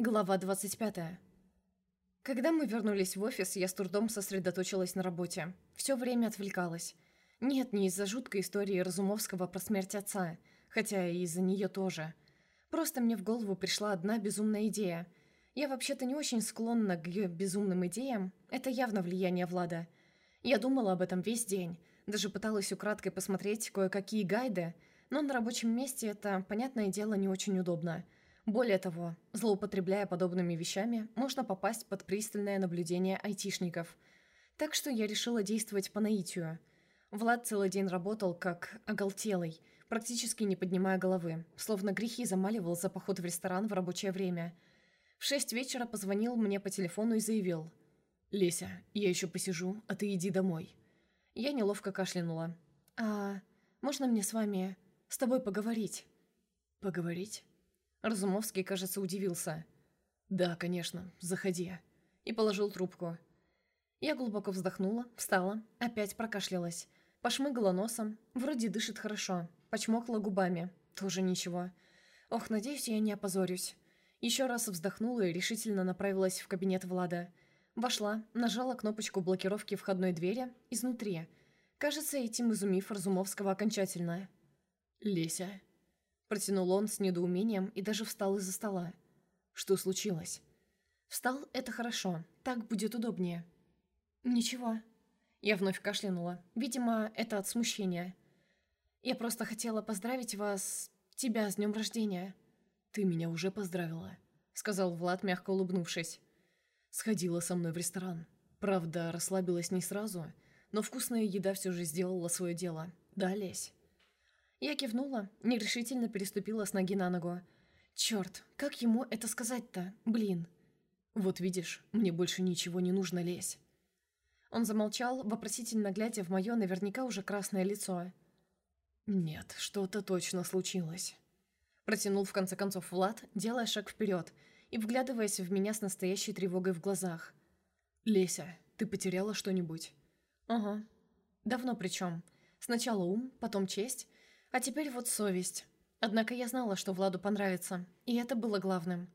Глава 25. Когда мы вернулись в офис, я с трудом сосредоточилась на работе. Все время отвлекалась. Нет, не из-за жуткой истории Разумовского про смерть отца, хотя и из-за нее тоже. Просто мне в голову пришла одна безумная идея. Я вообще-то не очень склонна к безумным идеям, это явно влияние Влада. Я думала об этом весь день, даже пыталась украдкой посмотреть кое-какие гайды, но на рабочем месте это, понятное дело, не очень удобно – более того, злоупотребляя подобными вещами, можно попасть под пристальное наблюдение айтишников. Так что я решила действовать по наитию. Влад целый день работал как оголтелый, практически не поднимая головы, словно грехи замаливал за поход в ресторан в рабочее время. В шесть вечера позвонил мне по телефону и заявил. «Леся, я еще посижу, а ты иди домой». Я неловко кашлянула. «А можно мне с вами... с тобой поговорить?» «Поговорить?» Разумовский, кажется, удивился. «Да, конечно, заходи». И положил трубку. Я глубоко вздохнула, встала, опять прокашлялась. Пошмыгала носом, вроде дышит хорошо. Почмокла губами, тоже ничего. Ох, надеюсь, я не опозорюсь. Еще раз вздохнула и решительно направилась в кабинет Влада. Вошла, нажала кнопочку блокировки входной двери изнутри. Кажется, этим изумив Разумовского окончательно. «Леся», Протянул он с недоумением и даже встал из-за стола. Что случилось? Встал – это хорошо. Так будет удобнее. Ничего. Я вновь кашлянула. Видимо, это от смущения. Я просто хотела поздравить вас... тебя с днем рождения. Ты меня уже поздравила, сказал Влад, мягко улыбнувшись. Сходила со мной в ресторан. Правда, расслабилась не сразу, но вкусная еда все же сделала свое дело. Да, Лесь? Я кивнула, нерешительно переступила с ноги на ногу. Черт, как ему это сказать-то? Блин. Вот видишь, мне больше ничего не нужно лезь. Он замолчал, вопросительно глядя в мое наверняка уже красное лицо. «Нет, что-то точно случилось». Протянул в конце концов Влад, делая шаг вперед и вглядываясь в меня с настоящей тревогой в глазах. «Леся, ты потеряла что-нибудь?» «Ага. Давно причем. Сначала ум, потом честь, а теперь вот совесть. Однако я знала, что Владу понравится, и это было главным.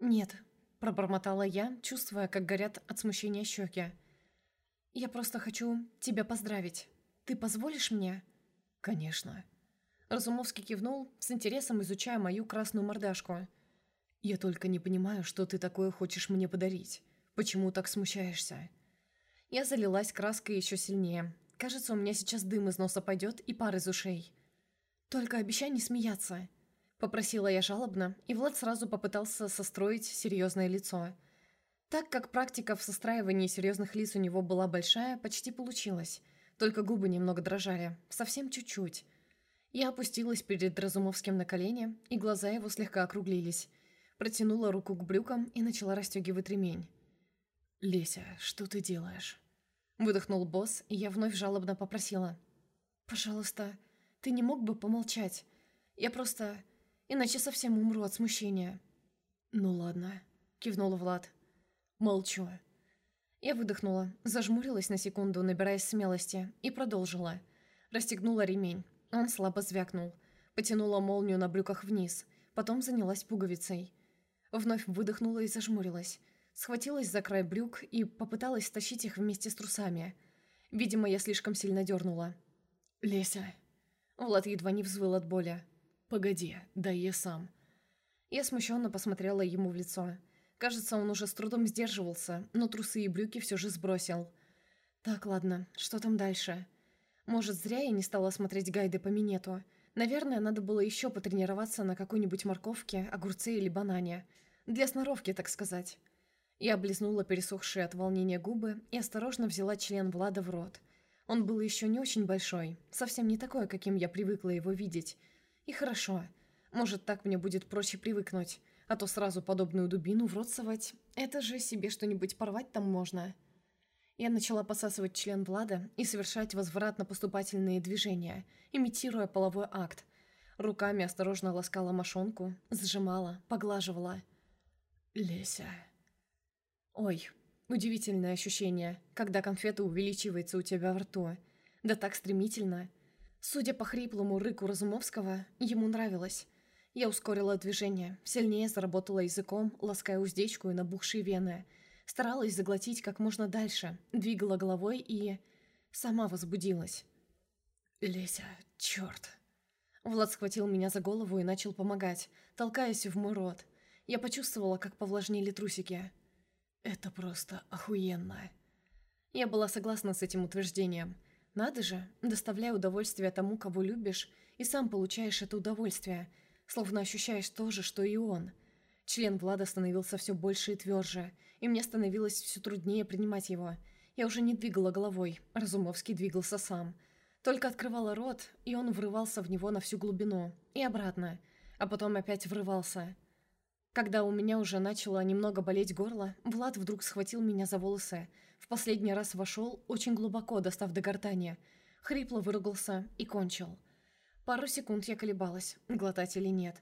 «Нет», – пробормотала я, чувствуя, как горят от смущения щеки. «Я просто хочу тебя поздравить. Ты позволишь мне?» «Конечно». Разумовский кивнул, с интересом изучая мою красную мордашку. «Я только не понимаю, что ты такое хочешь мне подарить. Почему так смущаешься?» Я залилась краской еще сильнее. Кажется, у меня сейчас дым из носа пойдет и пар из ушей. «Только обещай не смеяться», — попросила я жалобно, и Влад сразу попытался состроить серьезное лицо. Так как практика в состраивании серьезных лиц у него была большая, почти получилось. Только губы немного дрожали, совсем чуть-чуть. Я опустилась перед Разумовским на колени, и глаза его слегка округлились. Протянула руку к брюкам и начала расстегивать ремень. «Леся, что ты делаешь?» Выдохнул босс, и я вновь жалобно попросила. «Пожалуйста, ты не мог бы помолчать? Я просто... Иначе совсем умру от смущения». «Ну ладно», — кивнул Влад. «Молчу». Я выдохнула, зажмурилась на секунду, набираясь смелости, и продолжила. Расстегнула ремень. Он слабо звякнул. Потянула молнию на брюках вниз. Потом занялась пуговицей. Вновь выдохнула и зажмурилась. Схватилась за край брюк и попыталась стащить их вместе с трусами. Видимо, я слишком сильно дернула. «Леся», Влад едва не взвыл от боли. «Погоди, да я сам». Я смущенно посмотрела ему в лицо. Кажется, он уже с трудом сдерживался, но трусы и брюки все же сбросил. «Так, ладно, что там дальше?» Может, зря я не стала смотреть гайды по минету. Наверное, надо было еще потренироваться на какой-нибудь морковке, огурце или банане. Для сноровки, так сказать. Я облизнула пересохшие от волнения губы и осторожно взяла член Влада в рот – он был еще не очень большой, совсем не такой, каким я привыкла его видеть. И хорошо. Может, так мне будет проще привыкнуть, а то сразу подобную дубину в. Это же себе что-нибудь порвать там можно. Я начала посасывать член Влада и совершать возвратно-поступательные движения, имитируя половой акт. Руками осторожно ласкала мошонку, сжимала, поглаживала. «Леся...» «Ой, Удивительное ощущение, когда конфета увеличивается у тебя в рту. Да так стремительно. Судя по хриплому рыку Разумовского, ему нравилось. Я ускорила движение, сильнее заработала языком, лаская уздечку и набухшие вены. Старалась заглотить как можно дальше, двигала головой и... сама возбудилась. «Леся, черт!» Влад схватил меня за голову и начал помогать, толкаясь в мой рот. Я почувствовала, как повлажнели трусики. «Это просто охуенно!» Я была согласна с этим утверждением. Надо же, доставляя удовольствие тому, кого любишь, и сам получаешь это удовольствие, словно ощущаешь то же, что и он. Член Влада становился все больше и тверже, и мне становилось все труднее принимать его. Я уже не двигала головой, Разумовский двигался сам. Только открывала рот, и он врывался в него на всю глубину, и обратно, а потом опять врывался. Когда у меня уже начало немного болеть горло, Влад вдруг схватил меня за волосы, в последний раз вошел, очень глубоко достав до гортани, хрипло выругался и кончил. Пару секунд я колебалась, глотать или нет.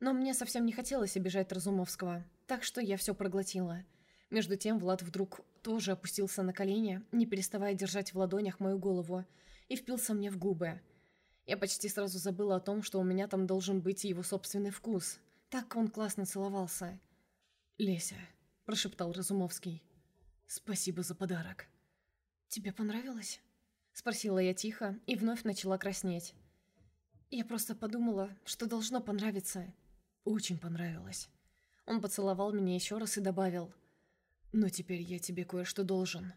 Но мне совсем не хотелось обижать Разумовского, так что я все проглотила. Между тем Влад вдруг тоже опустился на колени, не переставая держать в ладонях мою голову, и впился мне в губы. Я почти сразу забыла о том, что у меня там должен быть его собственный вкус. Так он классно целовался. «Леся», – прошептал Разумовский. «Спасибо за подарок». «Тебе понравилось?» – спросила я тихо и вновь начала краснеть. Я просто подумала, что должно понравиться. Очень понравилось. Он поцеловал меня еще раз и добавил. «Но теперь я тебе кое-что должен».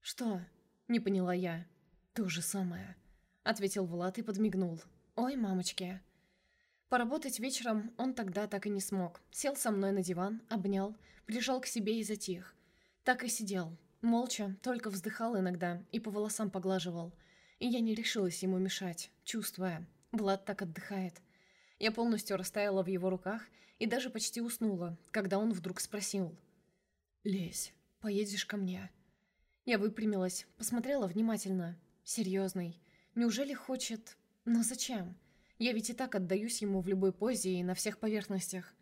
«Что?» – не поняла я. «То же самое», – ответил Влад и подмигнул. «Ой, мамочки». Поработать вечером он тогда так и не смог. Сел со мной на диван, обнял, прижал к себе и затих. Так и сидел, молча, только вздыхал иногда и по волосам поглаживал. И я не решилась ему мешать, чувствуя. Влад так отдыхает. Я полностью растаяла в его руках и даже почти уснула, когда он вдруг спросил. «Лезь, поедешь ко мне?» Я выпрямилась, посмотрела внимательно. Серьезный. Неужели хочет... Но зачем? Я ведь и так отдаюсь ему в любой позе и на всех поверхностях.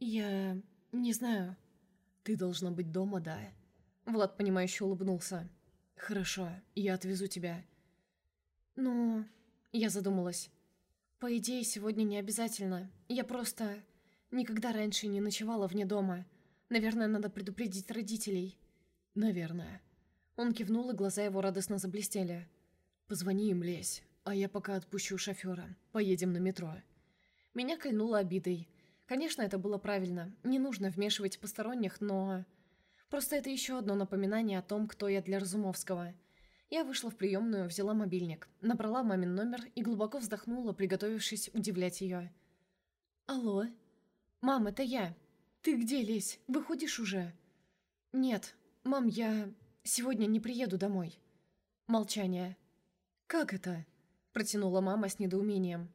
Я... не знаю. «Ты должна быть дома, да?» Влад, понимающе улыбнулся. «Хорошо, я отвезу тебя». «Ну...» Я задумалась. «По идее, сегодня не обязательно. Я просто... Никогда раньше не ночевала вне дома. Наверное, надо предупредить родителей». «Наверное». Он кивнул, и глаза его радостно заблестели. «Позвони им, лезь, а я пока отпущу шофера. Поедем на метро». Меня кольнуло обидой. Конечно, это было правильно. Не нужно вмешивать посторонних, но... Просто это еще одно напоминание о том, кто я для Разумовского. Я вышла в приемную, взяла мобильник, набрала мамин номер и глубоко вздохнула, приготовившись удивлять ее. «Алло? Мам, это я. Ты где, Лесь? Выходишь уже?» «Нет, мам, я сегодня не приеду домой». Молчание. «Как это?» – протянула мама с недоумением.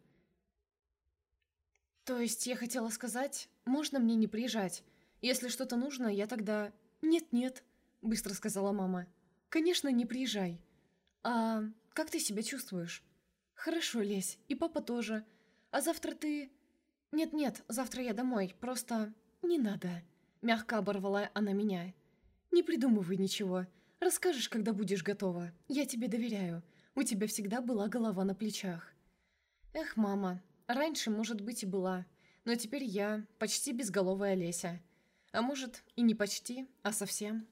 «То есть я хотела сказать, можно мне не приезжать? Если что-то нужно, я тогда...» «Нет-нет», — быстро сказала мама. «Конечно, не приезжай». «А как ты себя чувствуешь?» «Хорошо, Лесь, и папа тоже. А завтра ты...» «Нет-нет, завтра я домой, просто...» «Не надо», — мягко оборвала она меня. «Не придумывай ничего. Расскажешь, когда будешь готова. Я тебе доверяю. У тебя всегда была голова на плечах». «Эх, мама, Раньше, может быть, и была, но теперь я почти безголовая Леся. А может, и не почти, а совсем.